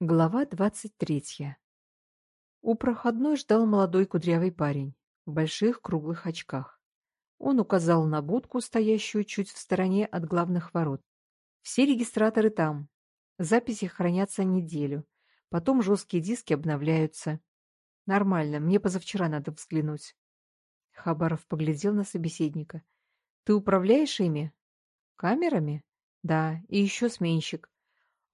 Глава двадцать третья. У проходной ждал молодой кудрявый парень в больших круглых очках. Он указал на будку, стоящую чуть в стороне от главных ворот. Все регистраторы там. Записи хранятся неделю. Потом жесткие диски обновляются. Нормально, мне позавчера надо взглянуть. Хабаров поглядел на собеседника. Ты управляешь ими? Камерами? Да, и еще сменщик.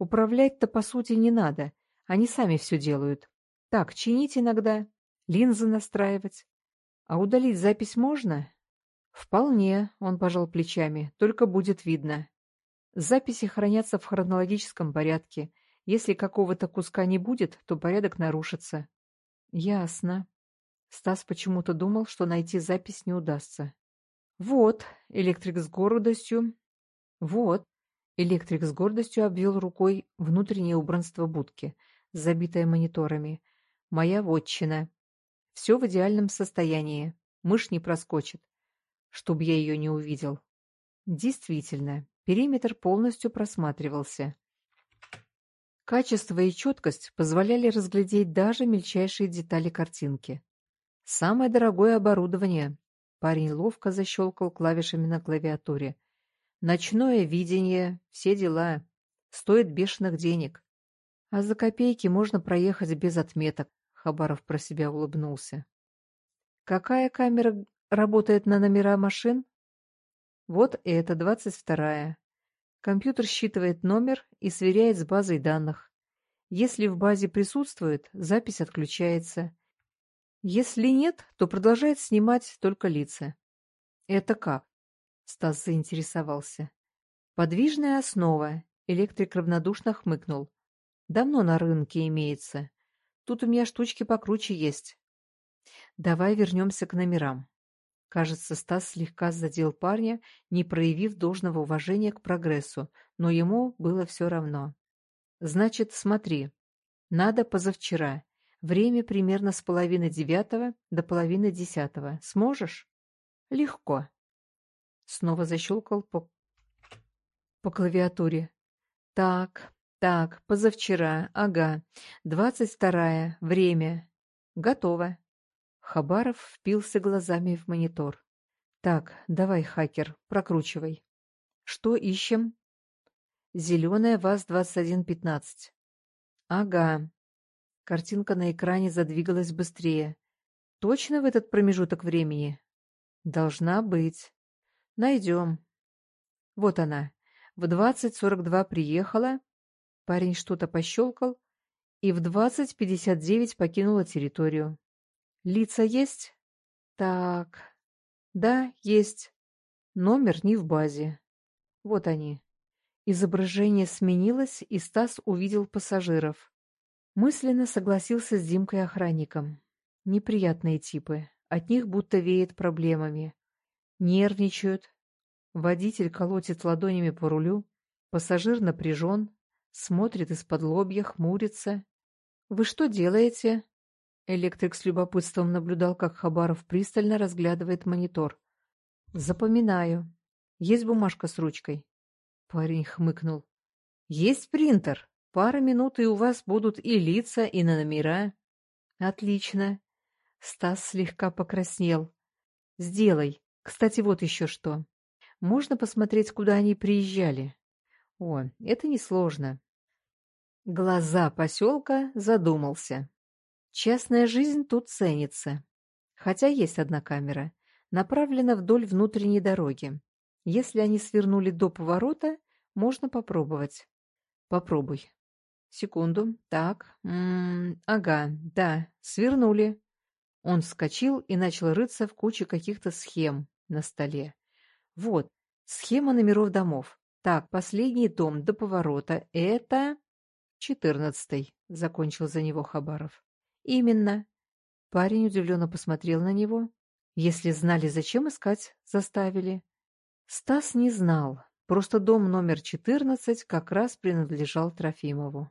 Управлять-то, по сути, не надо. Они сами все делают. Так, чинить иногда, линзы настраивать. А удалить запись можно? Вполне, он пожал плечами, только будет видно. Записи хранятся в хронологическом порядке. Если какого-то куска не будет, то порядок нарушится. Ясно. Стас почему-то думал, что найти запись не удастся. Вот, электрик с гордостью. Вот, Электрик с гордостью обвел рукой внутреннее убранство будки, забитое мониторами. «Моя вотчина. Все в идеальном состоянии. Мышь не проскочит. Чтоб я ее не увидел». Действительно, периметр полностью просматривался. Качество и четкость позволяли разглядеть даже мельчайшие детали картинки. Самое дорогое оборудование. Парень ловко защелкал клавишами на клавиатуре. Ночное видение, все дела. Стоит бешеных денег. А за копейки можно проехать без отметок, Хабаров про себя улыбнулся. Какая камера работает на номера машин? Вот это, двадцать вторая. Компьютер считывает номер и сверяет с базой данных. Если в базе присутствует, запись отключается. Если нет, то продолжает снимать только лица. Это как? Стас заинтересовался. Подвижная основа. Электрик равнодушно хмыкнул. Давно на рынке имеется. Тут у меня штучки покруче есть. Давай вернемся к номерам. Кажется, Стас слегка задел парня, не проявив должного уважения к прогрессу, но ему было все равно. Значит, смотри. Надо позавчера. Время примерно с половины девятого до половины десятого. Сможешь? Легко. Снова защелкал по, по клавиатуре. Так, так, позавчера, ага. Двадцать вторая, время. Готово. Хабаров впился глазами в монитор. Так, давай, хакер, прокручивай. Что ищем? Зеленая ВАЗ-2115. Ага. Картинка на экране задвигалась быстрее. Точно в этот промежуток времени? Должна быть. Найдем. Вот она. В двадцать сорок два приехала. Парень что-то пощелкал. И в двадцать пятьдесят девять покинула территорию. Лица есть? Так. Да, есть. Номер не в базе. Вот они. Изображение сменилось, и Стас увидел пассажиров. Мысленно согласился с Димкой-охранником. Неприятные типы. От них будто веет проблемами. Нервничают. Водитель колотит ладонями по рулю. Пассажир напряжен. Смотрит из-под лобья, хмурится. «Вы что делаете?» Электрик с любопытством наблюдал, как Хабаров пристально разглядывает монитор. «Запоминаю. Есть бумажка с ручкой?» Парень хмыкнул. «Есть принтер. Пара минут, и у вас будут и лица, и на номера». «Отлично». Стас слегка покраснел. «Сделай. Кстати, вот еще что. Можно посмотреть, куда они приезжали? О, это несложно. Глаза поселка задумался. Частная жизнь тут ценится. Хотя есть одна камера. Направлена вдоль внутренней дороги. Если они свернули до поворота, можно попробовать. Попробуй. Секунду. Так. М -м, ага, да, свернули. Он вскочил и начал рыться в куче каких-то схем на столе. Вот, схема номеров домов. Так, последний дом до поворота — это... Четырнадцатый, — закончил за него Хабаров. Именно. Парень удивленно посмотрел на него. Если знали, зачем искать, заставили. Стас не знал. Просто дом номер четырнадцать как раз принадлежал Трофимову.